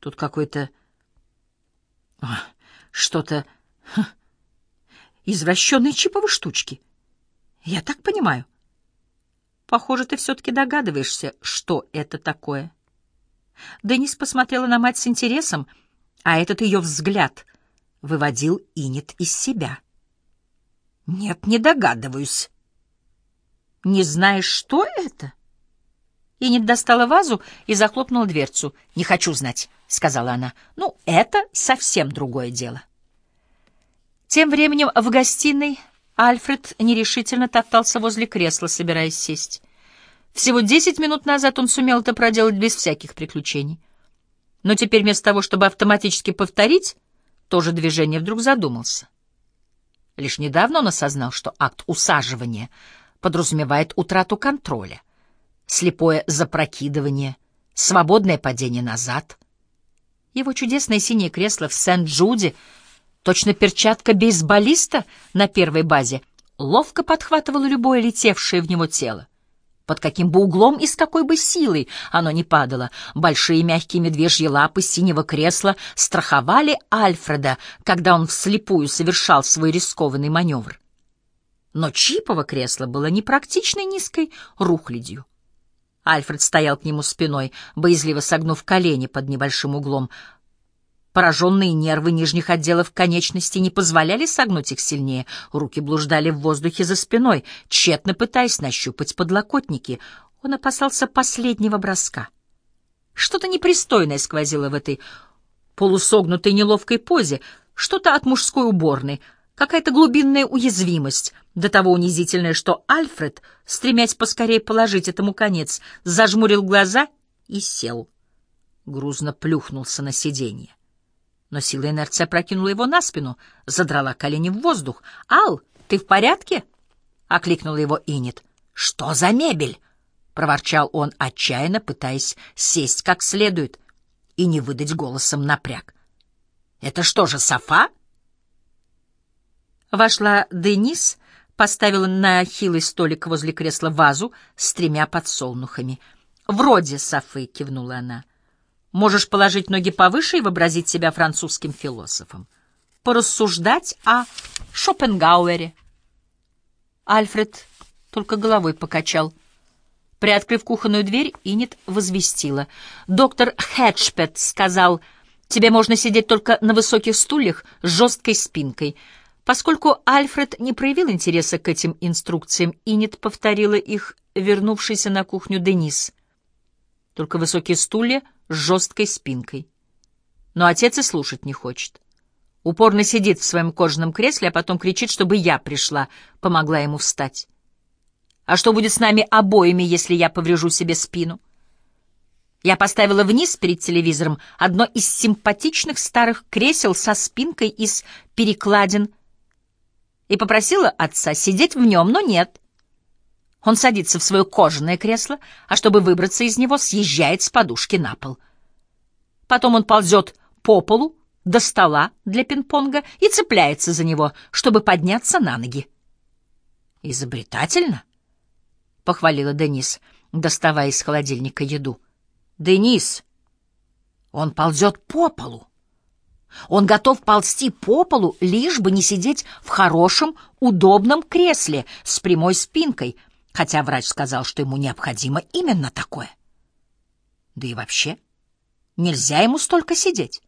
Тут какой-то... а, Что-то... Извращенные чиповые штучки. Я так понимаю. Похоже, ты все-таки догадываешься, что это такое. Денис посмотрела на мать с интересом, а этот ее взгляд выводил Инет из себя. «Нет, не догадываюсь». «Не знаешь, что это?» Инет достала вазу и захлопнула дверцу. «Не хочу знать», — сказала она. «Ну, это совсем другое дело». Тем временем в гостиной Альфред нерешительно топтался возле кресла, собираясь сесть. Всего десять минут назад он сумел это проделать без всяких приключений. Но теперь вместо того, чтобы автоматически повторить то же движение, вдруг задумался. Лишь недавно он осознал, что акт усаживания подразумевает утрату контроля, слепое запрокидывание, свободное падение назад. Его чудесное синее кресло в Сент-Джуде, точно перчатка бейсболиста на первой базе, ловко подхватывало любое летевшее в него тело под каким бы углом и с какой бы силой оно ни падало. Большие мягкие медвежьи лапы синего кресла страховали Альфреда, когда он вслепую совершал свой рискованный маневр. Но чипово кресло было непрактичной низкой рухлядью. Альфред стоял к нему спиной, боязливо согнув колени под небольшим углом, Пораженные нервы нижних отделов конечностей не позволяли согнуть их сильнее. Руки блуждали в воздухе за спиной, тщетно пытаясь нащупать подлокотники. Он опасался последнего броска. Что-то непристойное сквозило в этой полусогнутой неловкой позе, что-то от мужской уборной, какая-то глубинная уязвимость, до того унизительная, что Альфред, стремясь поскорее положить этому конец, зажмурил глаза и сел. Грузно плюхнулся на сиденье но сила инерции прокинула его на спину, задрала колени в воздух. «Ал, ты в порядке?» — окликнула его Инет. «Что за мебель?» — проворчал он, отчаянно пытаясь сесть как следует и не выдать голосом напряг. «Это что же, софа?» Вошла Денис, поставила на хилый столик возле кресла вазу с тремя подсолнухами. «Вроде софы», — кивнула она. Можешь положить ноги повыше и вообразить себя французским философом. Порассуждать о Шопенгауэре. Альфред только головой покачал. Приоткрыв кухонную дверь, Инет возвестила. Доктор Хеджпет сказал, тебе можно сидеть только на высоких стульях с жесткой спинкой. Поскольку Альфред не проявил интереса к этим инструкциям, Инет повторила их, вернувшийся на кухню Денис. Только высокие стулья — с жесткой спинкой. Но отец и слушать не хочет. Упорно сидит в своем кожаном кресле, а потом кричит, чтобы я пришла, помогла ему встать. А что будет с нами обоими, если я поврежу себе спину? Я поставила вниз перед телевизором одно из симпатичных старых кресел со спинкой из перекладин и попросила отца сидеть в нем, но нет. Он садится в свое кожаное кресло, а чтобы выбраться из него, съезжает с подушки на пол. Потом он ползет по полу до стола для пинг-понга и цепляется за него, чтобы подняться на ноги. «Изобретательно», — похвалила Денис, доставая из холодильника еду. «Денис, он ползет по полу. Он готов ползти по полу, лишь бы не сидеть в хорошем, удобном кресле с прямой спинкой — хотя врач сказал, что ему необходимо именно такое. Да и вообще, нельзя ему столько сидеть.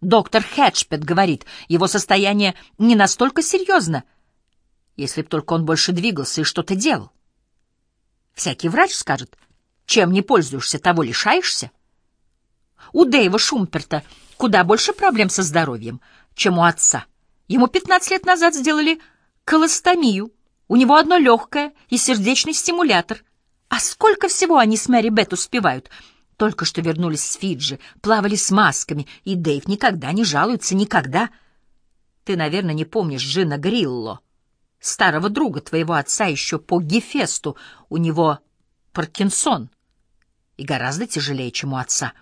Доктор Хэтчпет говорит, его состояние не настолько серьезно, если б только он больше двигался и что-то делал. Всякий врач скажет, чем не пользуешься, того лишаешься. У Дэйва Шумперта куда больше проблем со здоровьем, чем у отца. Ему 15 лет назад сделали колостомию, у него одно легкое и сердечный стимулятор. А сколько всего они с Мэри Бет успевают? Только что вернулись с Фиджи, плавали с масками, и Дэйв никогда не жалуется, никогда. Ты, наверное, не помнишь Джина Грилло, старого друга твоего отца еще по Гефесту. У него Паркинсон, и гораздо тяжелее, чем у отца.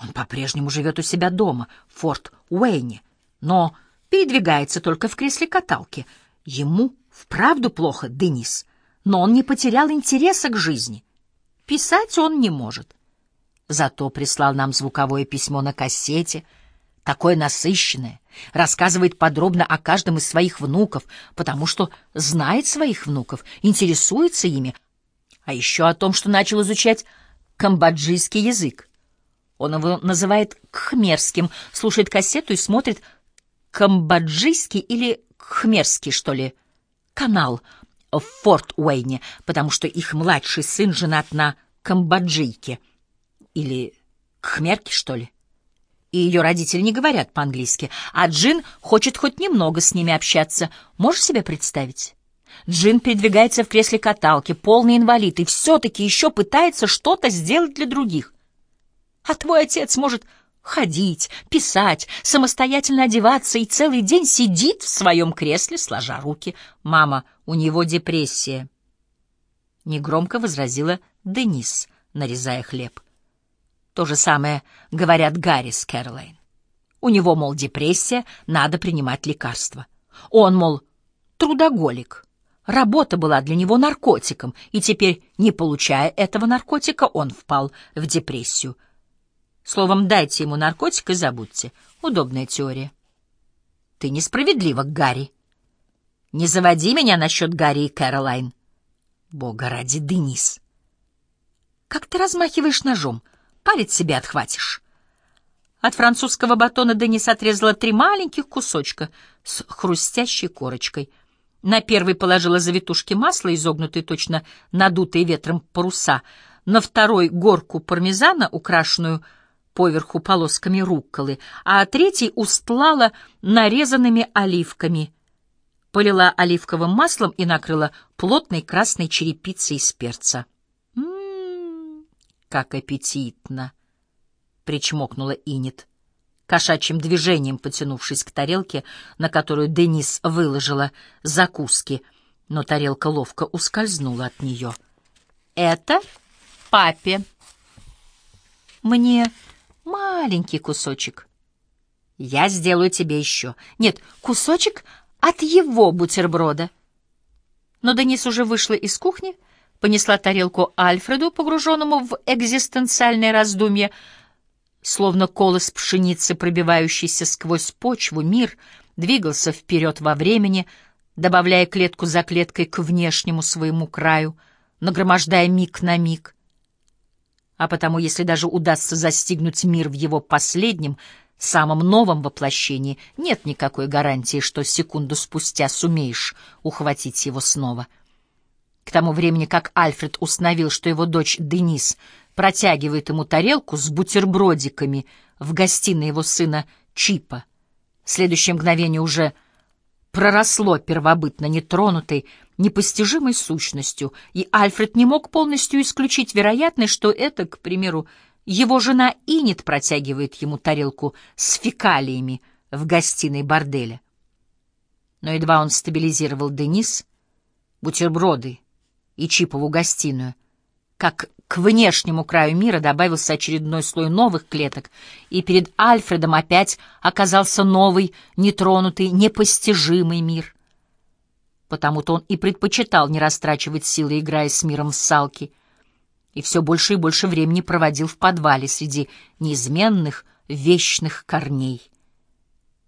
Он по-прежнему живет у себя дома, в Форт Уэйне, но передвигается только в кресле каталки. Ему Вправду плохо, Денис, но он не потерял интереса к жизни. Писать он не может. Зато прислал нам звуковое письмо на кассете, такое насыщенное, рассказывает подробно о каждом из своих внуков, потому что знает своих внуков, интересуется ими, а еще о том, что начал изучать камбоджийский язык. Он его называет кхмерским, слушает кассету и смотрит камбоджийский или кхмерский, что ли, канал в Форт Уэйне, потому что их младший сын женат на камбоджийке. Или кхмерке, что ли. И ее родители не говорят по-английски, а Джин хочет хоть немного с ними общаться. Можешь себе представить? Джин передвигается в кресле каталки, полный инвалид, и все-таки еще пытается что-то сделать для других. А твой отец может ходить, писать, самостоятельно одеваться и целый день сидит в своем кресле, сложа руки. Мама, у него депрессия. Негромко возразила Денис, нарезая хлеб. То же самое говорят Гарри с Кэролайн. У него, мол, депрессия, надо принимать лекарства. Он, мол, трудоголик. Работа была для него наркотиком, и теперь, не получая этого наркотика, он впал в депрессию. Словом, дайте ему наркотик и забудьте. Удобная теория. Ты несправедлива, Гарри. Не заводи меня насчет Гарри и Кэролайн. Бога ради, Денис. Как ты размахиваешь ножом? Палец себе отхватишь. От французского батона Денис отрезала три маленьких кусочка с хрустящей корочкой — на первый положила завитушки масла, изогнутые точно надутые ветром паруса, на второй — горку пармезана, украшенную поверху полосками рукколы, а третий устлала нарезанными оливками, полила оливковым маслом и накрыла плотной красной черепицей из перца. «М-м-м, как аппетитно!» — причмокнула Инет кошачьим движением потянувшись к тарелке, на которую Денис выложила закуски, но тарелка ловко ускользнула от нее. «Это папе. Мне маленький кусочек. Я сделаю тебе еще. Нет, кусочек от его бутерброда». Но Денис уже вышла из кухни, понесла тарелку Альфреду, погруженному в экзистенциальное раздумье, Словно колос пшеницы, пробивающийся сквозь почву, мир двигался вперед во времени, добавляя клетку за клеткой к внешнему своему краю, нагромождая миг на миг. А потому, если даже удастся застигнуть мир в его последнем, самом новом воплощении, нет никакой гарантии, что секунду спустя сумеешь ухватить его снова. К тому времени, как Альфред установил, что его дочь Денис протягивает ему тарелку с бутербродиками в гостиной его сына Чипа. Следующее мгновение уже проросло первобытно нетронутой, непостижимой сущностью, и Альфред не мог полностью исключить вероятность, что это, к примеру, его жена Инет протягивает ему тарелку с фекалиями в гостиной борделя. Но едва он стабилизировал Денис, бутерброды и Чипову гостиную, как к внешнему краю мира добавился очередной слой новых клеток, и перед Альфредом опять оказался новый, нетронутый, непостижимый мир. Потому-то он и предпочитал не растрачивать силы, играя с миром в салки, и все больше и больше времени проводил в подвале среди неизменных вечных корней.